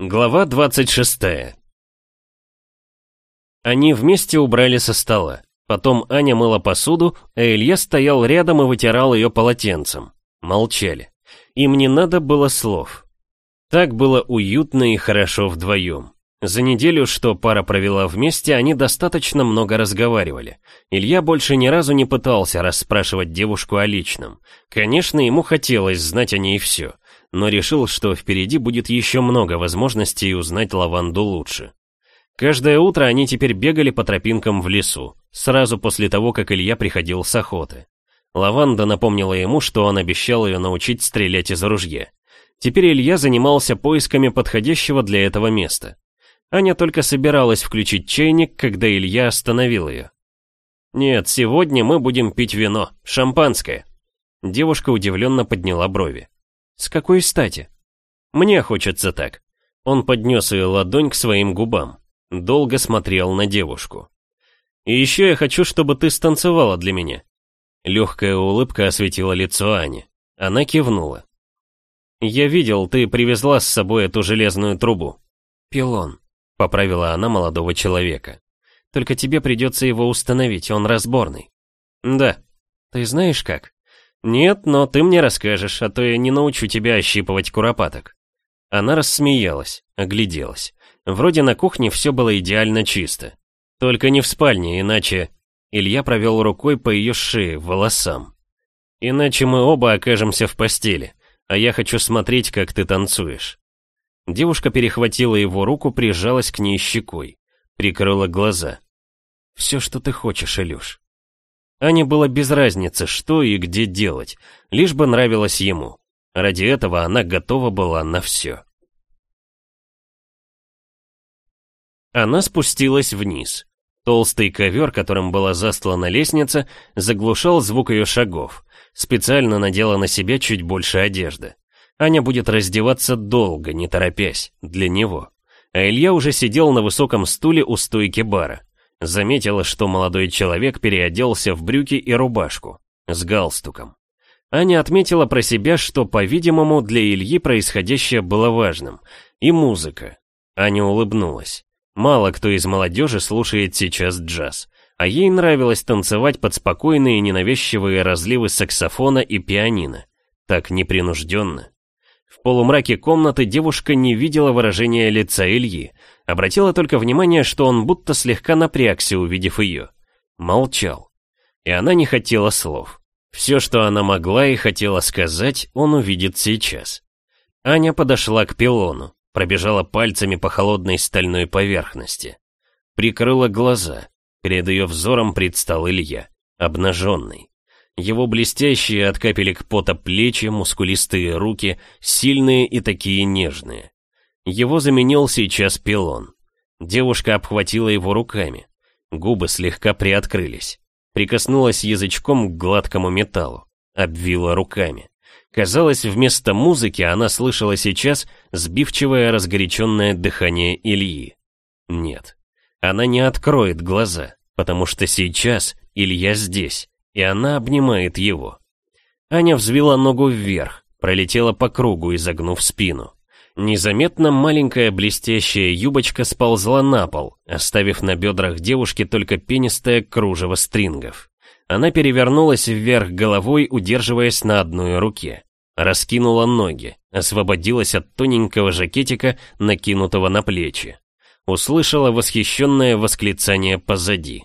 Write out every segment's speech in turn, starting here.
Глава 26 Они вместе убрали со стола. Потом Аня мыла посуду, а Илья стоял рядом и вытирал ее полотенцем. Молчали. Им не надо было слов. Так было уютно и хорошо вдвоем. За неделю, что пара провела вместе, они достаточно много разговаривали. Илья больше ни разу не пытался расспрашивать девушку о личном. Конечно, ему хотелось знать о ней все, но решил, что впереди будет еще много возможностей узнать Лаванду лучше. Каждое утро они теперь бегали по тропинкам в лесу, сразу после того, как Илья приходил с охоты. Лаванда напомнила ему, что он обещал ее научить стрелять из ружья. Теперь Илья занимался поисками подходящего для этого места. Аня только собиралась включить чайник, когда Илья остановил ее. «Нет, сегодня мы будем пить вино, шампанское». Девушка удивленно подняла брови. «С какой стати?» «Мне хочется так». Он поднес ее ладонь к своим губам. Долго смотрел на девушку. «И еще я хочу, чтобы ты станцевала для меня». Легкая улыбка осветила лицо Ани. Она кивнула. «Я видел, ты привезла с собой эту железную трубу». «Пилон», Поправила она молодого человека. Только тебе придется его установить, он разборный. Да. Ты знаешь как? Нет, но ты мне расскажешь, а то я не научу тебя ощипывать куропаток. Она рассмеялась, огляделась. Вроде на кухне все было идеально чисто. Только не в спальне, иначе... Илья провел рукой по ее шее, волосам. Иначе мы оба окажемся в постели, а я хочу смотреть, как ты танцуешь. Девушка перехватила его руку, прижалась к ней щекой. Прикрыла глаза. «Все, что ты хочешь, Илюш». Ане было без разницы, что и где делать, лишь бы нравилось ему. Ради этого она готова была на все. Она спустилась вниз. Толстый ковер, которым была застлана лестница, заглушал звук ее шагов. Специально надела на себя чуть больше одежды. Аня будет раздеваться долго, не торопясь, для него. А Илья уже сидел на высоком стуле у стойки бара. Заметила, что молодой человек переоделся в брюки и рубашку, с галстуком. Аня отметила про себя, что, по-видимому, для Ильи происходящее было важным. И музыка. Аня улыбнулась. Мало кто из молодежи слушает сейчас джаз, а ей нравилось танцевать под спокойные ненавязчивые разливы саксофона и пианино. Так непринужденно. В полумраке комнаты девушка не видела выражения лица Ильи, обратила только внимание, что он будто слегка напрягся, увидев ее. Молчал. И она не хотела слов. Все, что она могла и хотела сказать, он увидит сейчас. Аня подошла к пилону, пробежала пальцами по холодной стальной поверхности. Прикрыла глаза. Перед ее взором предстал Илья, обнаженный. Его блестящие от капелек пота плечи, мускулистые руки, сильные и такие нежные. Его заменил сейчас пилон. Девушка обхватила его руками. Губы слегка приоткрылись. Прикоснулась язычком к гладкому металлу. Обвила руками. Казалось, вместо музыки она слышала сейчас сбивчивое разгоряченное дыхание Ильи. Нет, она не откроет глаза, потому что сейчас Илья здесь, и она обнимает его. Аня взвела ногу вверх, пролетела по кругу, изогнув спину. Незаметно маленькая блестящая юбочка сползла на пол, оставив на бедрах девушки только пенистое кружево стрингов. Она перевернулась вверх головой, удерживаясь на одной руке. Раскинула ноги, освободилась от тоненького жакетика, накинутого на плечи. Услышала восхищенное восклицание позади.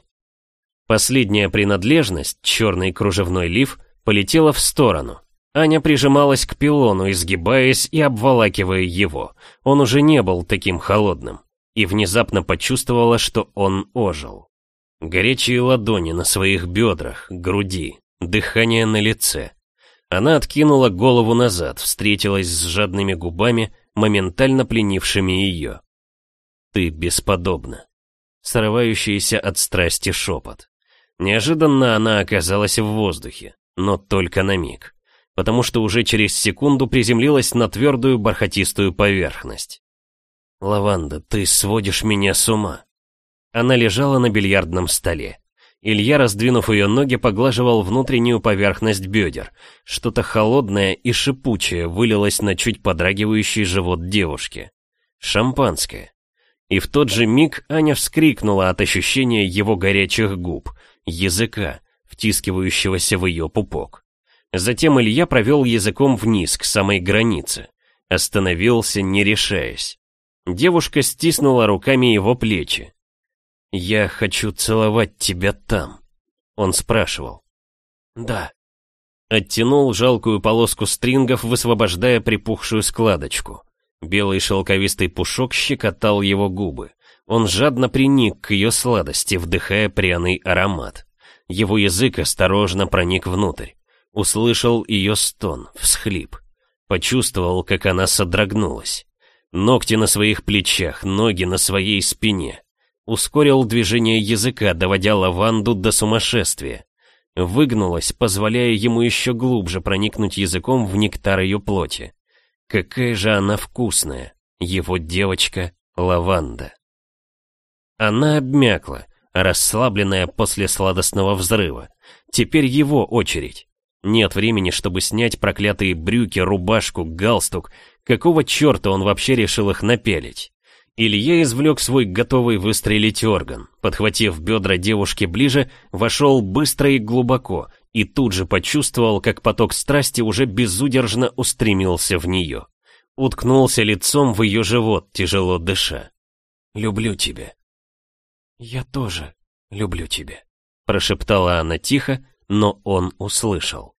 Последняя принадлежность, черный кружевной лиф, полетела в сторону. Аня прижималась к пилону, изгибаясь и обволакивая его. Он уже не был таким холодным. И внезапно почувствовала, что он ожил. Горячие ладони на своих бедрах, груди, дыхание на лице. Она откинула голову назад, встретилась с жадными губами, моментально пленившими ее. «Ты бесподобна». Срывающийся от страсти шепот. Неожиданно она оказалась в воздухе, но только на миг, потому что уже через секунду приземлилась на твердую бархатистую поверхность. «Лаванда, ты сводишь меня с ума». Она лежала на бильярдном столе. Илья, раздвинув ее ноги, поглаживал внутреннюю поверхность бедер. Что-то холодное и шипучее вылилось на чуть подрагивающий живот девушки. шампанское. И в тот же миг Аня вскрикнула от ощущения его горячих губ, языка, втискивающегося в ее пупок. Затем Илья провел языком вниз, к самой границе. Остановился, не решаясь. Девушка стиснула руками его плечи. «Я хочу целовать тебя там», — он спрашивал. «Да». Оттянул жалкую полоску стрингов, высвобождая припухшую складочку. Белый шелковистый пушок щекотал его губы. Он жадно приник к ее сладости, вдыхая пряный аромат. Его язык осторожно проник внутрь. Услышал ее стон, всхлип. Почувствовал, как она содрогнулась. Ногти на своих плечах, ноги на своей спине. Ускорил движение языка, доводя лаванду до сумасшествия. Выгнулась, позволяя ему еще глубже проникнуть языком в нектар ее плоти. Какая же она вкусная, его девочка Лаванда. Она обмякла, расслабленная после сладостного взрыва. Теперь его очередь. Нет времени, чтобы снять проклятые брюки, рубашку, галстук. Какого черта он вообще решил их напялить? Илья извлек свой готовый выстрелить орган. Подхватив бедра девушки ближе, вошел быстро и глубоко, и тут же почувствовал, как поток страсти уже безудержно устремился в нее. Уткнулся лицом в ее живот, тяжело дыша. «Люблю тебя». «Я тоже люблю тебя», — прошептала она тихо, но он услышал.